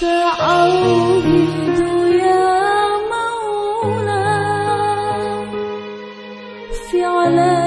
سأعود يا مولا فعلا